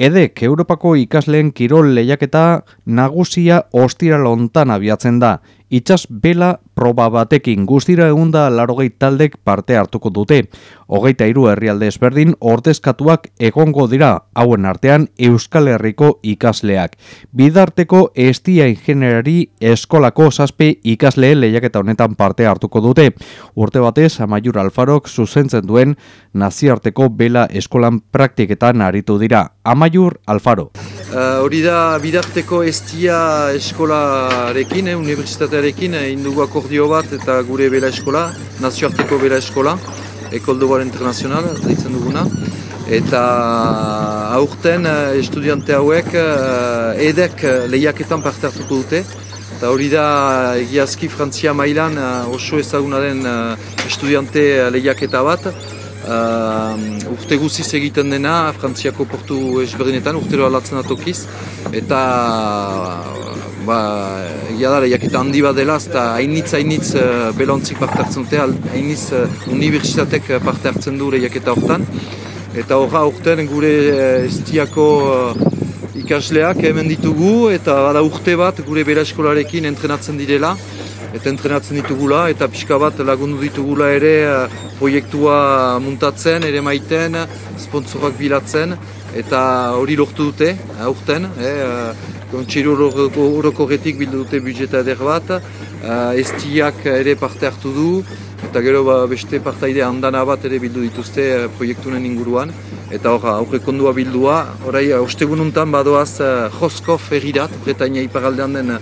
Edek Europako ikasleen kirol lehiaketa nagusia ostira lontan abiatzen da. Itxas bela proba batekin guztira egunda larogei taldek parte hartuko dute. Hogeita hiru herrialde ezberdin ordezkatuak egongo dira hauen artean Euskal Herriko ikasleak. Bidarteko estia ingenerari eskolako zazpe ikasle lehiaketa honetan parte hartuko dute. Urte batez, Amaiur Alfarok zuzentzen duen naziarteko bela eskolan praktiketan aritu dira. Amaiur Alfaro. Uh, hori da bidarteko estia eskolarekin, eh, unibertsitatearekin, eh, indugu akordio bat eta gure bela eskola, nazioarteko bela eskola, Voile Internacional, deitzen duguna. Eta aurten uh, estudiante hauek uh, edek lehiaketan parte hartuko dute. Eta hori da egiazki Frantzia mailan oso ezagunaren estudiante lehiaketa bat. Uh, urte guziz egiten dena, Frantziako portu esberdinetan, urtero alatzen atokiz, eta ba, egia da, lehiaketa handi bat dela, eta hainitz, hainitz uh, belontzik parte hartzen dute, hainitz uh, universitatek parte hartzen du lehiaketa horretan, eta horra urten gure uh, estiako ikasleak hemen ditugu, eta bada urte bat gure bera eskolarekin entrenatzen direla, eta entrenatzen ditugula, eta pixka bat lagundu ditugula ere uh, proiektua muntatzen, ere maiten, sponsorak bilatzen, eta hori lortu dute, aurten, eh, kontxiru orokorretik bildu dute budjeta eder bat, estiak ere parte hartu du, eta gero ba, beste partaide handana bat ere bildu dituzte uh, proiektunen inguruan, eta hor, aurre kondua bildua, orai, ostegununtan badoaz uh, Joskov errirat, Bretaña iparaldean den uh,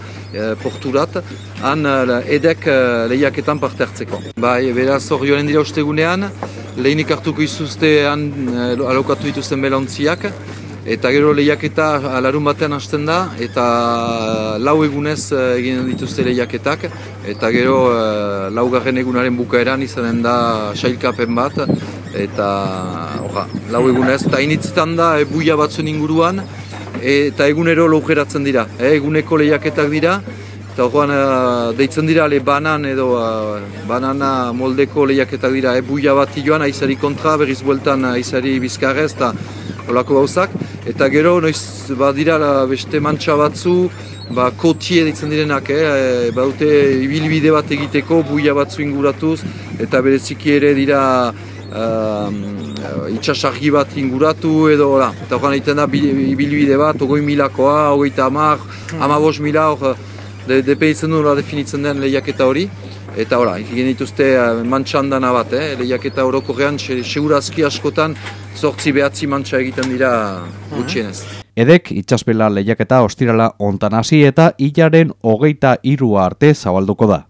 porturat, han uh, edek uh, lehiaketan parte hartzeko. Bai, beraz hor joan dira ostegunean, lehinik hartuko izuzte han uh, alokatu dituzten belontziak, Eta gero lehiaketa alarun batean hasten da, eta lau egunez egin dituzte lehiaketak, eta gero laugarren egunaren bukaeran izanen da sailkapen bat, eta orra, lau egunez, eta initzetan da e, buia batzuen inguruan, eta egunero logeratzen dira, e, eguneko lehiaketak dira, eta orduan deitzen dira le banan edo banana moldeko lehiaketak dira, e, buia bat joan aizari kontra, berriz bueltan aizari bizkarrez, eta olako gauzak, eta gero noiz badira beste mantxa batzu, ba, kotie ditzen direnak, eh? ba, dute ibilbide bat egiteko, buia batzu inguratuz, eta bereziki ere dira um, itxasargi bat inguratu edo, la, eta horren egiten da ibilbide bat, ogoi milakoa, ogoi eta amar, hmm. amabos mila, hor, de, depe izan du definitzen den lehiaketa hori. Eta ora, egin dituzte uh, mantxandana bat, eh? lehiaketa orokorrean, segurazki askotan, zortzi behatzi mantxa egiten dira gutxienez. Edek itxaspela lehiaketa ostirala ontan hasi eta hilaren hogeita irua arte zabalduko da.